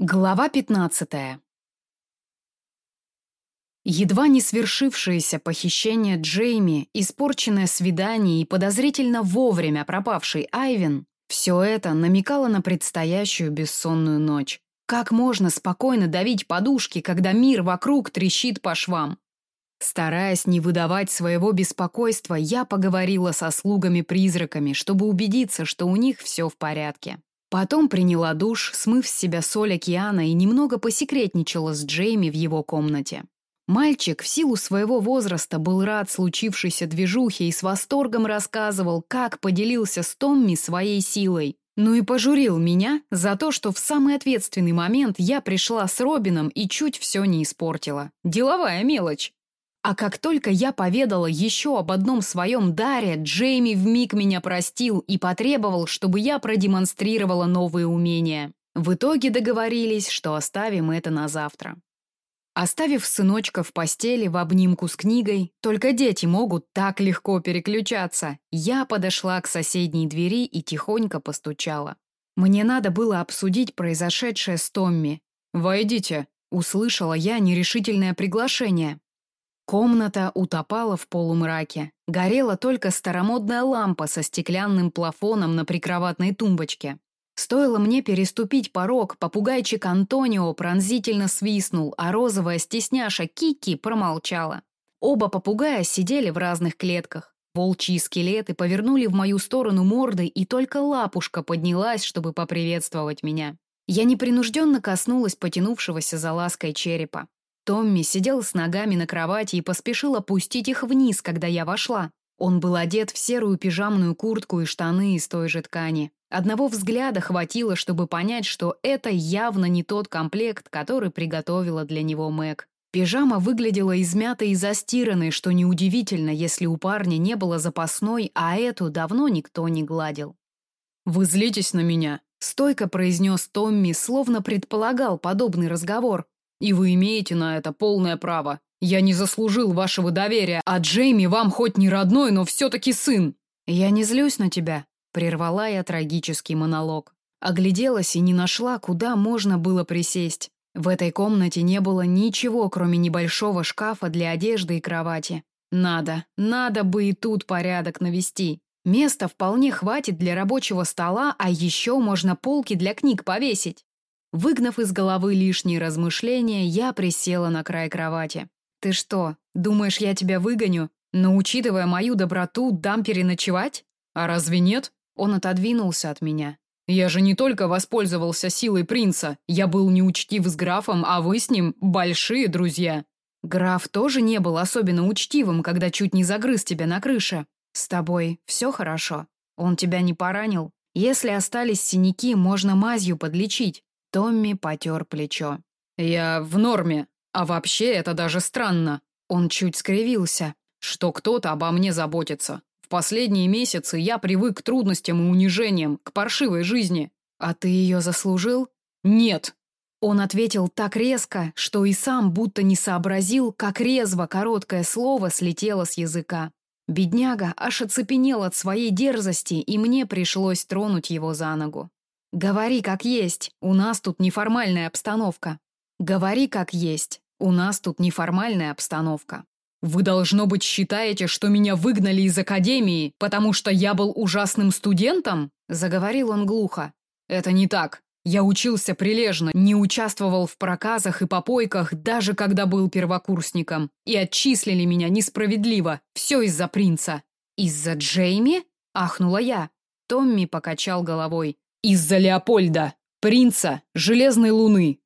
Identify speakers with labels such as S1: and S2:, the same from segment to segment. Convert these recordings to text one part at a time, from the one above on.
S1: Глава 15. Едва не свершившееся похищение Джейми, испорченное свидание и подозрительно вовремя пропавший Айвен – все это намекало на предстоящую бессонную ночь. Как можно спокойно давить подушки, когда мир вокруг трещит по швам? Стараясь не выдавать своего беспокойства, я поговорила со слугами-призраками, чтобы убедиться, что у них все в порядке. Потом приняла душ, смыв с себя соль океана и немного посекретничала с Джейми в его комнате. Мальчик в силу своего возраста был рад случившейся движухе и с восторгом рассказывал, как поделился с Томми своей силой. Ну и пожурил меня за то, что в самый ответственный момент я пришла с Робином и чуть все не испортила. Деловая мелочь. А как только я поведала еще об одном своем даре, Джейми вмиг меня простил и потребовал, чтобы я продемонстрировала новые умения. В итоге договорились, что оставим это на завтра. Оставив сыночка в постели в обнимку с книгой, только дети могут так легко переключаться, я подошла к соседней двери и тихонько постучала. Мне надо было обсудить произошедшее с Томми. «Войдите», — услышала я нерешительное приглашение. Комната утопала в полумраке. Горела только старомодная лампа со стеклянным плафоном на прикроватной тумбочке. Стоило мне переступить порог, попугайчик Антонио пронзительно свистнул, а розовая стесняша Кики промолчала. Оба попугая сидели в разных клетках. Волчьи скелеты повернули в мою сторону морды, и только лапушка поднялась, чтобы поприветствовать меня. Я непринужденно коснулась потянувшегося за лаской черепа. Томми сидел с ногами на кровати и поспешил опустить их вниз, когда я вошла. Он был одет в серую пижамную куртку и штаны из той же ткани. Одного взгляда хватило, чтобы понять, что это явно не тот комплект, который приготовила для него Мэг. Пижама выглядела измятой и застиранной, что неудивительно, если у парня не было запасной, а эту давно никто не гладил.
S2: «Вы злитесь на меня», — стойко произнес Томми, словно предполагал подобный разговор. И вы имеете на это полное право. Я не заслужил вашего доверия, а Джейми вам хоть не родной, но все-таки сын.
S1: Я не злюсь на тебя, прервала я трагический монолог. Огляделась и не нашла, куда можно было присесть. В этой комнате не было ничего, кроме небольшого шкафа для одежды и кровати. Надо, надо бы и тут порядок навести. Места вполне хватит для рабочего стола, а еще можно полки для книг повесить. Выгнав из головы лишние размышления, я присела на край кровати. «Ты что, думаешь, я тебя выгоню? Но, учитывая мою доброту, дам переночевать?
S2: А разве нет?»
S1: Он отодвинулся от меня.
S2: «Я же не только воспользовался силой принца. Я был неучтив с графом, а вы с ним большие друзья».
S1: «Граф тоже не был особенно учтивым, когда чуть не загрыз тебя на крыше. С тобой все хорошо? Он тебя не поранил? Если остались синяки, можно мазью подлечить. Томми потер плечо.
S2: «Я в норме. А вообще это даже странно».
S1: Он чуть скривился.
S2: «Что кто-то обо мне заботится. В последние месяцы я привык к трудностям и унижениям, к паршивой жизни».
S1: «А ты ее заслужил?»
S2: «Нет».
S1: Он ответил так резко, что и сам будто не сообразил, как резво короткое слово слетело с языка. Бедняга аж оцепенел от своей дерзости, и мне пришлось тронуть его за ногу. Говори как есть, у нас тут неформальная обстановка. Говори как есть, у нас тут неформальная обстановка.
S2: Вы, должно быть, считаете, что меня выгнали из академии, потому что я был ужасным студентом?
S1: Заговорил он глухо.
S2: Это не так. Я учился прилежно, не участвовал в проказах и попойках, даже когда был первокурсником. И отчислили меня несправедливо. Все из-за принца.
S1: Из-за Джейми? Ахнула я. Томми покачал головой.
S2: Из-за Леопольда, принца Железной Луны.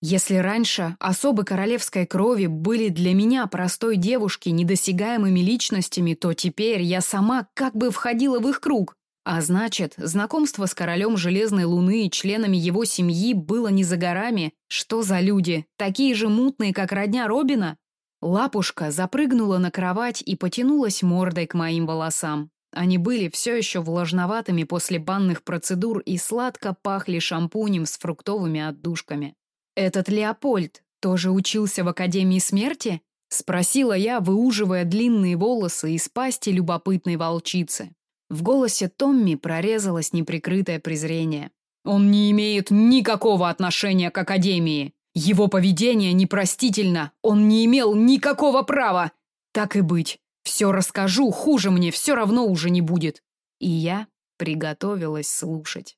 S1: Если раньше особы королевской крови были для меня простой девушки недосягаемыми личностями, то теперь я сама как бы входила в их круг. А значит, знакомство с королем Железной Луны и членами его семьи было не за горами. Что за люди? Такие же мутные, как родня Робина? Лапушка запрыгнула на кровать и потянулась мордой к моим волосам. Они были все еще влажноватыми после банных процедур и сладко пахли шампунем с фруктовыми отдушками. «Этот Леопольд тоже учился в Академии смерти?» — спросила я, выуживая длинные волосы из пасти любопытной волчицы. В голосе Томми прорезалось неприкрытое презрение.
S2: Он не имеет никакого отношения к Академии. Его поведение непростительно. Он не имел никакого права. Так и быть. Все расскажу, хуже мне все равно уже не будет. И я приготовилась слушать.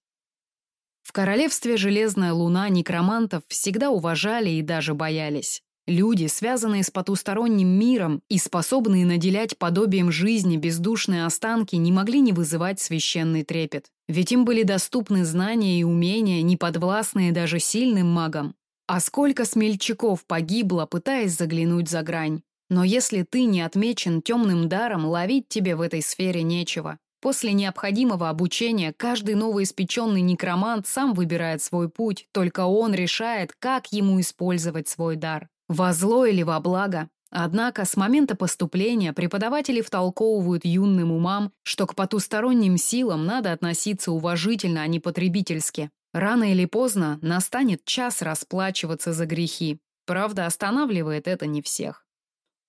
S2: В королевстве Железная Луна некромантов всегда уважали и даже боялись. Люди, связанные с потусторонним миром и способные наделять подобием жизни бездушные останки, не могли не вызывать священный трепет. Ведь им были доступны знания и умения, не подвластные даже сильным магам. А сколько смельчаков погибло, пытаясь заглянуть за грань. Но если ты не отмечен темным даром, ловить тебе в этой сфере нечего. После необходимого обучения каждый новоиспеченный некромант сам выбирает свой путь, только он решает, как ему использовать свой дар. Во зло или во благо. Однако с момента поступления преподаватели втолковывают юным умам, что к потусторонним силам надо относиться уважительно, а не потребительски. Рано или поздно настанет час расплачиваться за грехи. Правда, останавливает это не всех.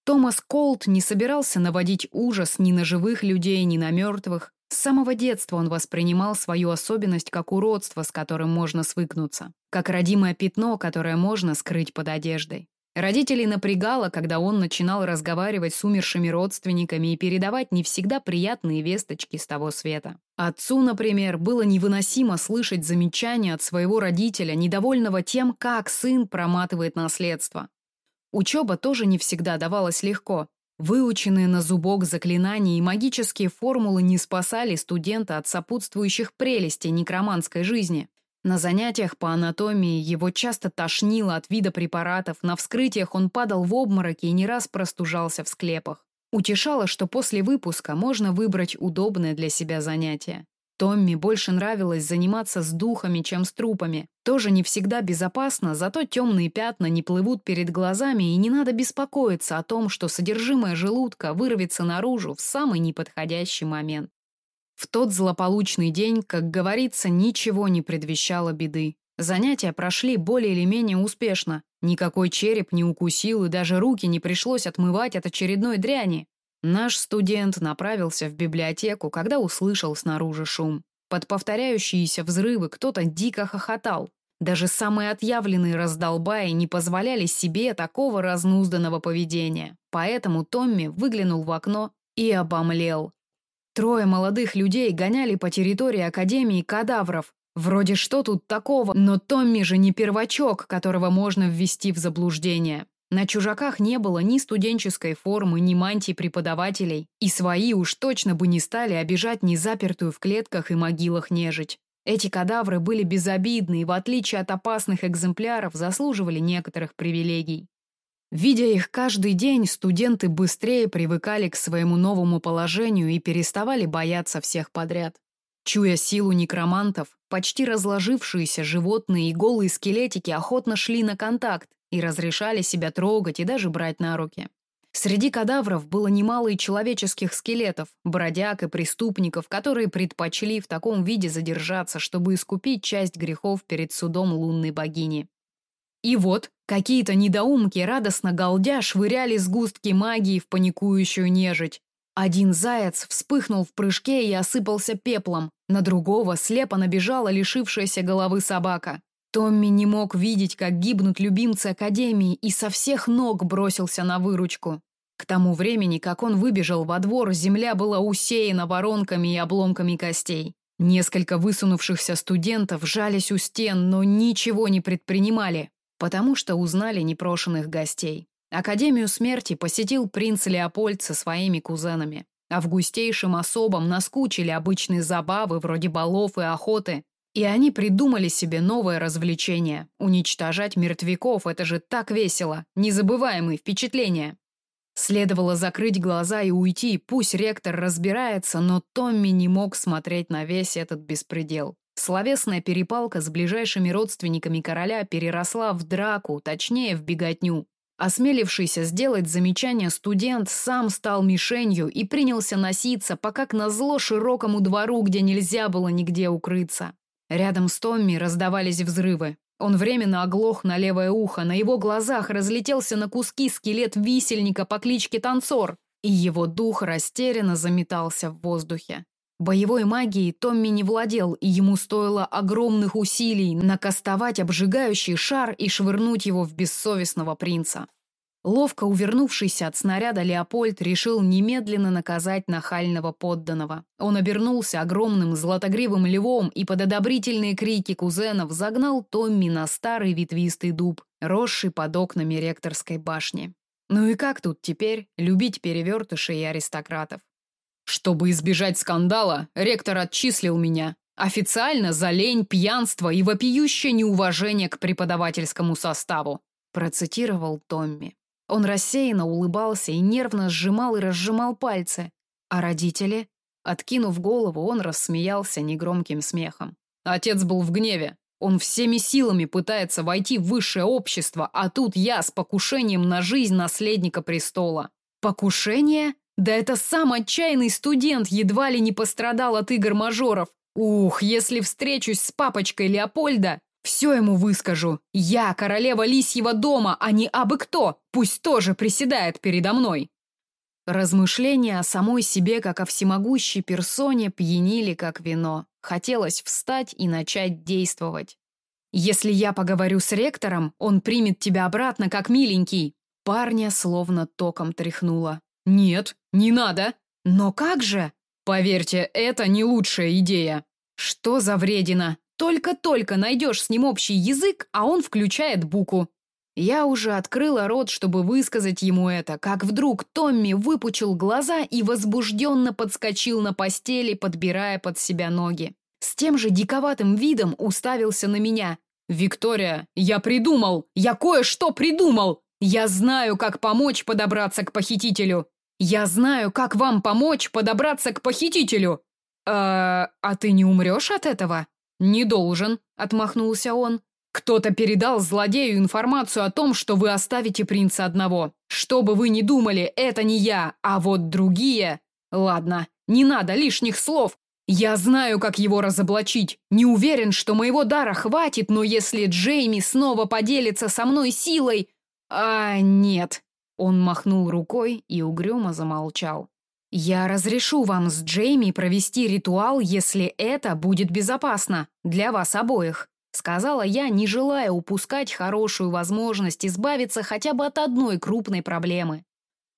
S2: Томас Колт не собирался наводить ужас ни на живых людей, ни на мертвых. С самого детства он воспринимал свою особенность как уродство, с которым можно свыкнуться, как родимое пятно, которое можно скрыть под одеждой. Родителей напрягало, когда он начинал разговаривать с умершими родственниками и передавать не всегда приятные весточки с того света. Отцу, например, было невыносимо слышать замечания от своего родителя, недовольного тем, как сын проматывает наследство. Учеба тоже не всегда давалась легко. Выученные на зубок заклинания и магические формулы не спасали студента от сопутствующих прелестей некроманской жизни. На занятиях по анатомии его часто тошнило от вида препаратов, на вскрытиях он падал в обмороки и не раз простужался в склепах. Утешало, что после выпуска можно выбрать удобное для себя занятие. Томми больше нравилось заниматься с духами, чем с трупами. Тоже не всегда безопасно, зато темные пятна не плывут перед глазами и не надо беспокоиться о том, что содержимое желудка вырвется наружу в самый неподходящий момент. В тот злополучный день, как говорится, ничего не предвещало беды. Занятия прошли более или менее успешно. Никакой череп не укусил, и даже руки не пришлось отмывать от очередной дряни. Наш студент направился в библиотеку, когда услышал снаружи шум. Под повторяющиеся взрывы кто-то дико хохотал. Даже самые отъявленные раздолбаи не позволяли себе такого разнузданного поведения. Поэтому Томми выглянул в окно и обомлел. Трое молодых людей гоняли по территории Академии кадавров. Вроде что тут такого, но Томми же не первачок, которого можно ввести в заблуждение. На чужаках не было ни студенческой формы, ни мантий преподавателей, и свои уж точно бы не стали обижать незапертую в клетках и могилах нежить. Эти кадавры были безобидны и, в отличие от опасных экземпляров, заслуживали некоторых привилегий. Видя их каждый день, студенты быстрее привыкали к своему новому положению и переставали бояться всех подряд. Чуя силу некромантов, почти разложившиеся животные и голые скелетики охотно шли на контакт и разрешали себя трогать и даже брать на руки. Среди кадавров было немало и человеческих скелетов, бродяг и преступников, которые предпочли в таком виде задержаться, чтобы искупить часть грехов перед судом лунной богини. И вот, какие-то недоумки радостно галдя швыряли сгустки магии в паникующую нежить. Один заяц вспыхнул в прыжке и осыпался пеплом, на другого слепо набежала лишившаяся головы собака. Томми не мог видеть, как гибнут любимцы Академии, и со всех ног бросился на выручку. К тому времени, как он выбежал во двор, земля была усеяна воронками и обломками костей. Несколько высунувшихся студентов жались у стен, но ничего не предпринимали потому что узнали непрошенных гостей. Академию смерти посетил принц Леопольд со своими кузенами. Августейшим особам наскучили обычные забавы вроде балов и охоты, и они придумали себе новое развлечение. Уничтожать мертвяков – это же так весело, незабываемые впечатления. Следовало закрыть глаза и уйти, пусть ректор разбирается, но Томми не мог смотреть на весь этот беспредел. Словесная перепалка с ближайшими родственниками короля переросла в драку, точнее, в беготню. Осмелившийся сделать замечание студент сам стал мишенью и принялся носиться, пока к назло широкому двору, где нельзя было нигде укрыться. Рядом с Томми раздавались взрывы. Он временно оглох на левое ухо, на его глазах разлетелся на куски скелет висельника по кличке Танцор, и его дух растерянно заметался в воздухе.
S1: Боевой магией Томми не владел, и ему стоило огромных усилий накастовать обжигающий шар и швырнуть его в бессовестного принца. Ловко увернувшийся от снаряда Леопольд решил немедленно наказать нахального подданного. Он обернулся огромным златогривым львом и под одобрительные крики кузенов загнал Томми на старый ветвистый дуб, росший под окнами ректорской башни. Ну и как тут теперь любить перевертышей и аристократов? Чтобы избежать скандала, ректор отчислил меня. Официально за лень, пьянство и вопиющее неуважение к преподавательскому составу, процитировал Томми. Он рассеянно улыбался и нервно сжимал и разжимал пальцы. А родители? Откинув голову, он рассмеялся негромким смехом. Отец был в гневе. Он всеми силами пытается войти в высшее общество, а тут я с покушением на жизнь наследника престола. Покушение? Да это сам отчаянный студент едва ли не пострадал от игр-мажоров. Ух, если встречусь с папочкой Леопольда, все ему выскажу. Я королева лисьего дома, а не абы кто. Пусть тоже приседает передо мной. Размышления о самой себе, как о всемогущей персоне, пьянили, как вино. Хотелось встать и начать действовать. Если я поговорю с ректором, он примет тебя обратно, как миленький. Парня словно током тряхнуло. Нет, не надо. Но как же? Поверьте, это не лучшая идея. Что за вредина? Только-только найдешь с ним общий язык, а он включает буку. Я уже открыла рот, чтобы высказать ему это, как вдруг Томми выпучил глаза и возбужденно подскочил на постели, подбирая под себя ноги. С тем же диковатым видом уставился на меня. «Виктория, я придумал! Я кое-что придумал! Я знаю, как помочь подобраться к похитителю! Я знаю, как вам помочь подобраться к похитителю!» «Э, «А ты не умрешь от этого?» «Не должен», — отмахнулся он. Кто-то передал злодею информацию о том, что вы оставите принца одного. Что бы вы ни думали, это не я, а вот другие. Ладно, не надо лишних слов. Я знаю, как его разоблачить. Не уверен, что моего дара хватит, но если Джейми снова поделится со мной силой... А, нет. Он махнул рукой и угрюмо замолчал. Я разрешу вам с Джейми провести ритуал, если это будет безопасно для вас обоих сказала я, не желая упускать хорошую возможность избавиться хотя бы от одной крупной проблемы.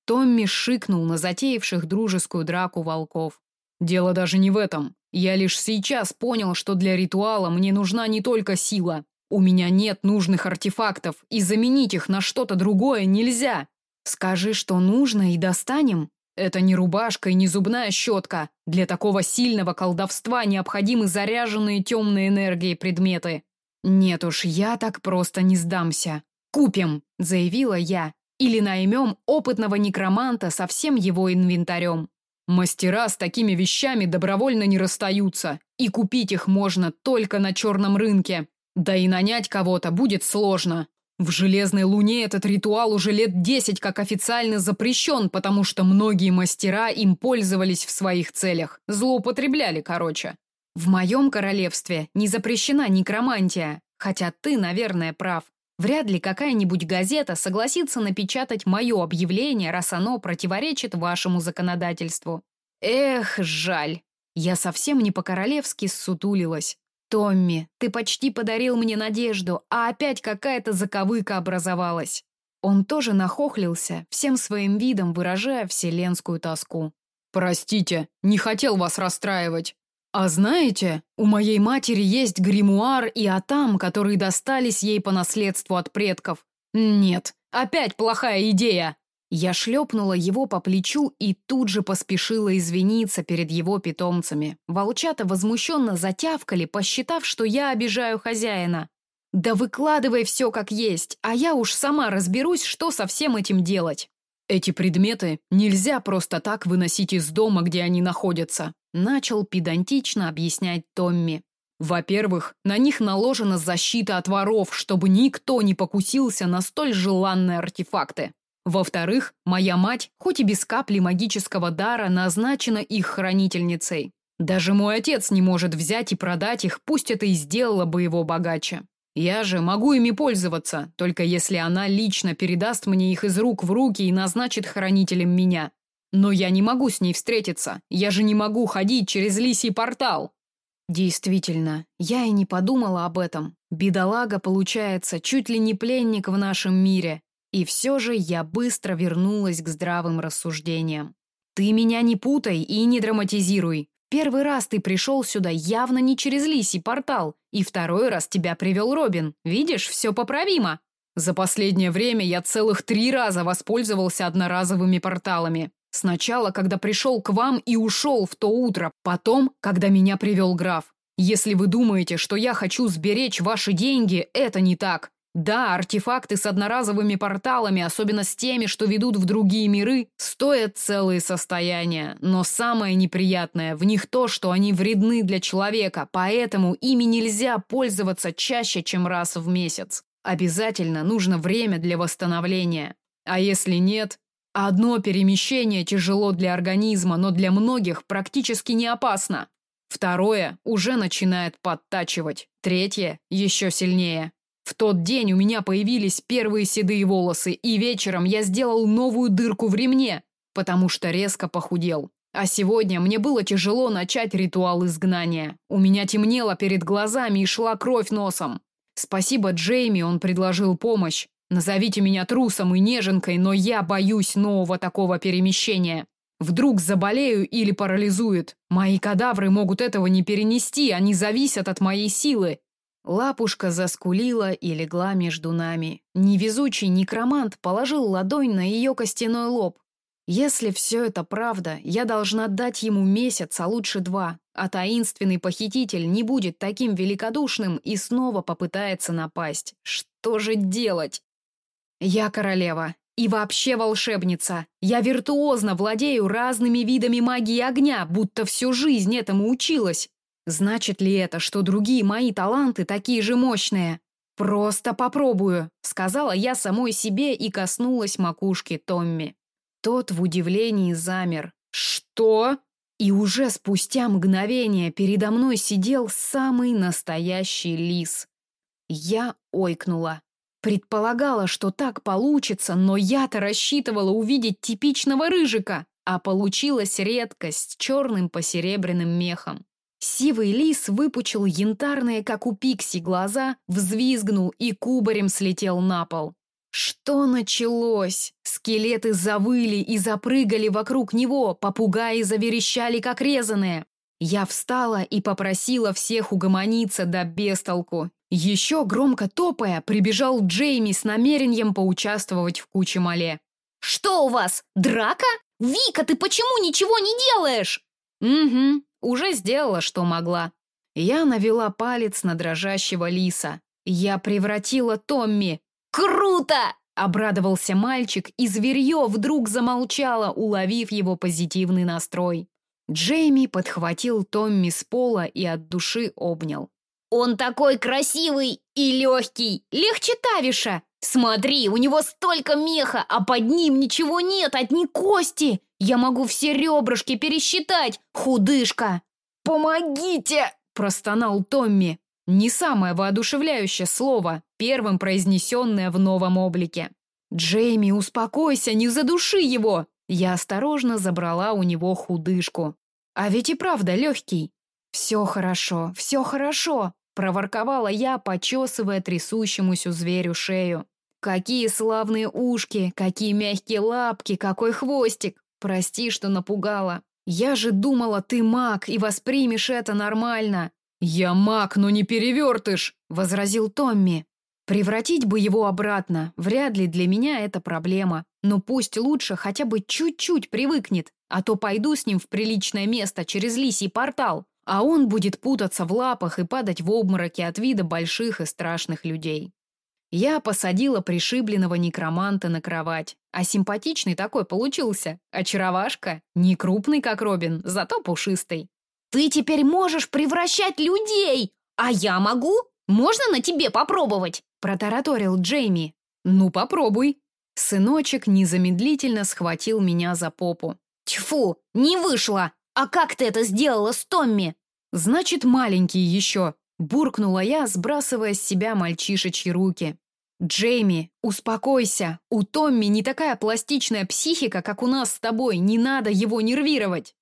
S1: Томми шикнул на затеявших дружескую драку волков. Дело даже не в этом. Я лишь сейчас понял, что для ритуала мне нужна не только сила. У меня нет нужных артефактов, и заменить их на что-то другое нельзя. Скажи, что нужно, и достанем. Это не рубашка и не зубная щетка. Для такого сильного колдовства необходимы заряженные темной энергией предметы. «Нет уж, я так просто не сдамся. Купим!» – заявила я. «Или наймем опытного некроманта со всем его инвентарем. Мастера с такими вещами добровольно не расстаются, и купить их можно только на черном рынке. Да и нанять кого-то будет сложно. В Железной Луне этот ритуал уже лет десять как официально запрещен, потому что многие мастера им пользовались в своих целях. Злоупотребляли, короче. В моем королевстве не запрещена некромантия, хотя ты, наверное, прав. Вряд ли какая-нибудь газета согласится напечатать мое объявление, раз оно противоречит вашему законодательству. Эх, жаль. Я совсем не по-королевски ссутулилась. Томми, ты почти подарил мне надежду, а опять какая-то заковыка образовалась. Он тоже нахохлился, всем своим видом выражая вселенскую тоску. Простите, не хотел вас расстраивать. А знаете, у моей матери есть гримуар и атам, которые достались ей по наследству от предков. Нет, опять плохая идея. Я шлепнула его по плечу и тут же поспешила извиниться перед его питомцами. Волчата возмущенно затявкали, посчитав, что я обижаю хозяина. Да выкладывай все как есть, а я уж сама разберусь, что со всем этим делать. Эти предметы нельзя просто так выносить из дома, где они находятся. Начал педантично объяснять Томми. Во-первых, на них наложена защита от воров, чтобы никто не покусился на столь желанные артефакты. Во-вторых, моя мать, хоть и без капли магического дара, назначена их хранительницей. Даже мой отец не может взять и продать их, пусть это и сделало бы его богаче. Я же могу ими пользоваться, только если она лично передаст мне их из рук в руки и назначит хранителем меня.
S2: Но я не могу с ней встретиться. Я же не могу ходить через лисий портал.
S1: Действительно, я и не подумала об этом. Бедолага, получается, чуть ли не пленник в нашем мире. И все же я быстро вернулась к здравым рассуждениям. Ты меня не путай и не драматизируй. Первый раз ты пришел сюда явно не через лисий портал, и второй раз тебя привел Робин. Видишь, все поправимо.
S2: За последнее время я целых три раза воспользовался одноразовыми порталами. Сначала, когда пришел к вам и ушел в то утро, потом, когда меня привел граф. Если вы думаете, что я хочу сберечь ваши деньги, это не так. Да, артефакты с одноразовыми порталами, особенно с теми, что ведут в другие миры, стоят целые состояния. Но самое неприятное в них то, что они вредны для человека, поэтому ими нельзя пользоваться чаще, чем раз в месяц. Обязательно нужно время для восстановления. А если нет, Одно перемещение тяжело для организма, но для многих практически не опасно. Второе уже начинает подтачивать. Третье еще сильнее. В тот день у меня появились первые седые волосы, и вечером я сделал новую дырку в ремне, потому что резко похудел. А сегодня мне было тяжело начать ритуал изгнания. У меня темнело перед глазами и шла кровь носом. Спасибо Джейми, он предложил помощь. Назовите меня трусом и неженкой, но я боюсь нового такого перемещения. Вдруг заболею или парализует. Мои кадавры могут этого не перенести, они зависят от моей силы.
S1: Лапушка заскулила и легла между нами. Невезучий некромант положил ладонь на ее костяной лоб. Если все это правда, я должна дать ему месяц, а лучше два, а таинственный похититель не будет таким великодушным и снова попытается напасть. Что же делать? Я королева и вообще волшебница. Я виртуозно владею разными видами магии огня, будто всю жизнь этому училась. Значит ли это, что другие мои таланты такие же мощные? Просто попробую, сказала я самой себе и коснулась макушки Томми. Тот в удивлении замер. Что? И уже спустя мгновение передо мной сидел самый настоящий лис. Я ойкнула. Предполагала, что так получится, но я-то рассчитывала увидеть типичного рыжика, а получилась редкость с черным посеребряным мехом. Сивый лис выпучил янтарные, как у пикси, глаза, взвизгнул и кубарем слетел на пол. Что началось? Скелеты завыли и запрыгали вокруг него, попугаи заверещали, как резаные. Я встала и попросила всех угомониться до бестолку. Еще громко топая, прибежал Джейми с намерением поучаствовать в куче мале.
S3: «Что у вас, драка? Вика, ты почему ничего не делаешь?»
S1: «Угу, уже сделала, что могла». Я навела палец на дрожащего лиса. Я превратила Томми.
S3: «Круто!»
S1: – обрадовался мальчик, и зверье вдруг замолчало, уловив его позитивный настрой. Джейми подхватил Томми с пола и от души обнял.
S3: «Он такой красивый и легкий, легче Тавиша! Смотри, у него столько меха, а под ним ничего нет, одни кости! Я могу все ребрышки пересчитать, худышка!»
S1: «Помогите!» – простонал Томми. Не самое воодушевляющее слово, первым произнесенное в новом облике. «Джейми, успокойся, не задуши его!» Я осторожно забрала у него худышку. А ведь и правда легкий. «Все хорошо, все хорошо», – проворковала я, почесывая трясущемуся зверю шею. «Какие славные ушки, какие мягкие лапки, какой хвостик! Прости, что напугала. Я же думала, ты маг и воспримешь это нормально».
S2: «Я маг, но не перевертыш», –
S1: возразил Томми. Превратить бы его обратно, вряд ли для меня это проблема. Но пусть лучше хотя бы чуть-чуть привыкнет, а то пойду с ним в приличное место через лисий портал, а он будет путаться в лапах и падать в обмороки от вида больших и страшных людей. Я посадила пришибленного некроманта на кровать, а симпатичный такой получился. Очаровашка, не крупный, как Робин, зато пушистый.
S3: «Ты теперь можешь превращать людей! А я могу? Можно на тебе попробовать?»
S1: Протараторил Джейми.
S2: «Ну, попробуй».
S1: Сыночек незамедлительно схватил меня за попу.
S3: «Тьфу, не вышло! А как ты это сделала с Томми?»
S1: «Значит, маленький еще», – буркнула я, сбрасывая с себя мальчишечьи руки. Джейми, успокойся. У Томми не такая пластичная психика, как у нас с тобой. Не надо его нервировать.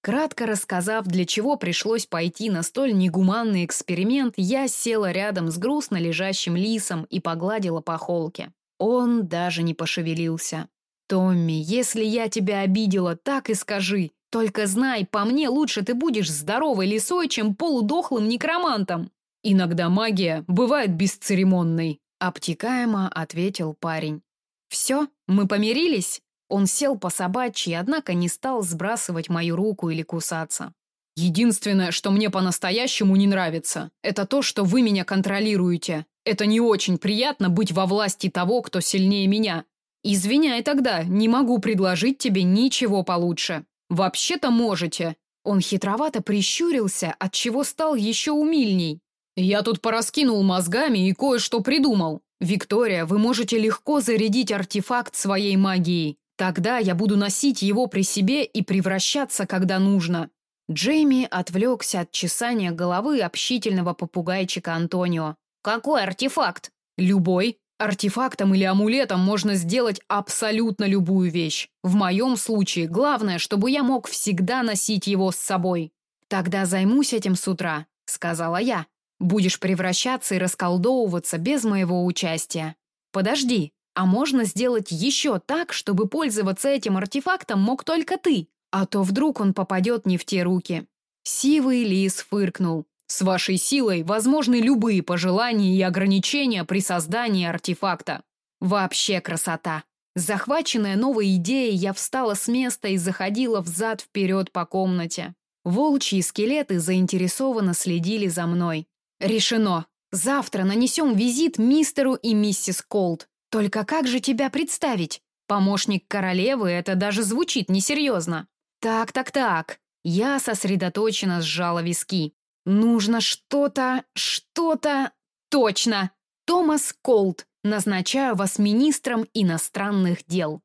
S1: Кратко рассказав, для чего пришлось пойти на столь негуманный эксперимент, я села рядом с грустно лежащим лисом и погладила по холке. Он даже не пошевелился. «Томми, если я тебя обидела, так и скажи. Только знай, по мне лучше ты будешь здоровой лисой, чем полудохлым некромантом».
S2: «Иногда магия бывает бесцеремонной», —
S1: обтекаемо ответил парень. «Все, мы помирились?» Он сел по собачьи, однако не стал сбрасывать мою руку или кусаться.
S2: «Единственное, что мне по-настоящему не нравится, это то, что вы меня контролируете. Это не очень приятно быть во власти того, кто сильнее меня. Извиняй тогда, не могу предложить тебе ничего получше. Вообще-то можете».
S1: Он хитровато прищурился, от чего стал еще умильней.
S2: «Я тут пораскинул мозгами и кое-что придумал. Виктория, вы можете легко зарядить артефакт своей магией. Тогда я буду носить его при себе и превращаться, когда нужно.
S1: Джейми отвлекся от чесания головы общительного попугайчика Антонио.
S3: Какой артефакт?
S2: Любой. Артефактом или амулетом можно сделать абсолютно любую вещь. В моем случае главное, чтобы я мог всегда носить его с собой.
S1: Тогда займусь этим с утра, сказала я. Будешь превращаться и расколдовываться без моего участия. Подожди, а можно сделать еще так, чтобы пользоваться этим артефактом мог только ты, а то вдруг он попадет не в те руки. Сивый лис фыркнул.
S2: С вашей силой возможны любые пожелания и ограничения при создании артефакта.
S1: Вообще красота. Захваченная новой идеей, я встала с места и заходила взад-вперед по комнате. Волчьи скелеты заинтересованно следили за мной. Решено. Завтра нанесем визит мистеру и миссис Колд. Только как же тебя представить? Помощник королевы это даже звучит несерьезно. Так, так, так. Я сосредоточенно сжала виски. Нужно что-то, что-то... Точно! Томас Колт. Назначаю вас министром иностранных дел.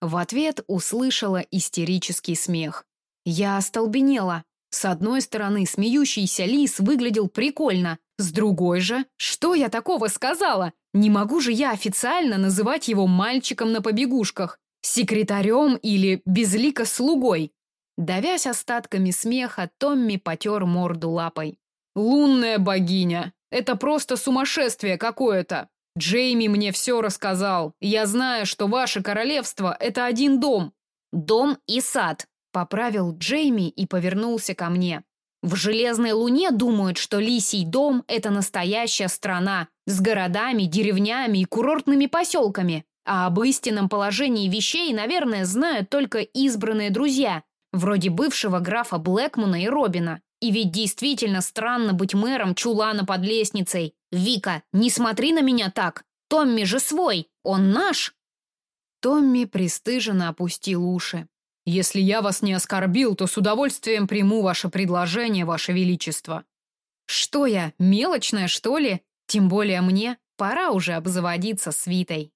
S1: В ответ услышала истерический смех. Я остолбенела. С одной стороны, смеющийся лис выглядел прикольно, с другой же, что я такого сказала? Не могу же я официально называть его мальчиком на побегушках, секретарем или безлико слугой. Давясь остатками смеха, Томми потер морду лапой.
S2: «Лунная богиня! Это просто сумасшествие какое-то! Джейми мне все рассказал. Я знаю, что ваше королевство – это один дом».
S3: «Дом и сад»,
S1: Поправил Джейми и повернулся ко мне.
S3: В Железной Луне думают, что Лисий дом – это настоящая страна с городами, деревнями и курортными поселками. А об истинном положении вещей, наверное, знают только избранные друзья, вроде бывшего графа Блэкмуна и Робина. И ведь действительно странно быть мэром чулана под лестницей. Вика, не смотри на меня так. Томми же свой, он наш.
S1: Томми пристыженно опустил уши.
S2: Если я вас не оскорбил, то с удовольствием приму ваше предложение, ваше величество.
S1: Что я, мелочная, что ли? Тем более мне пора уже обзаводиться свитой.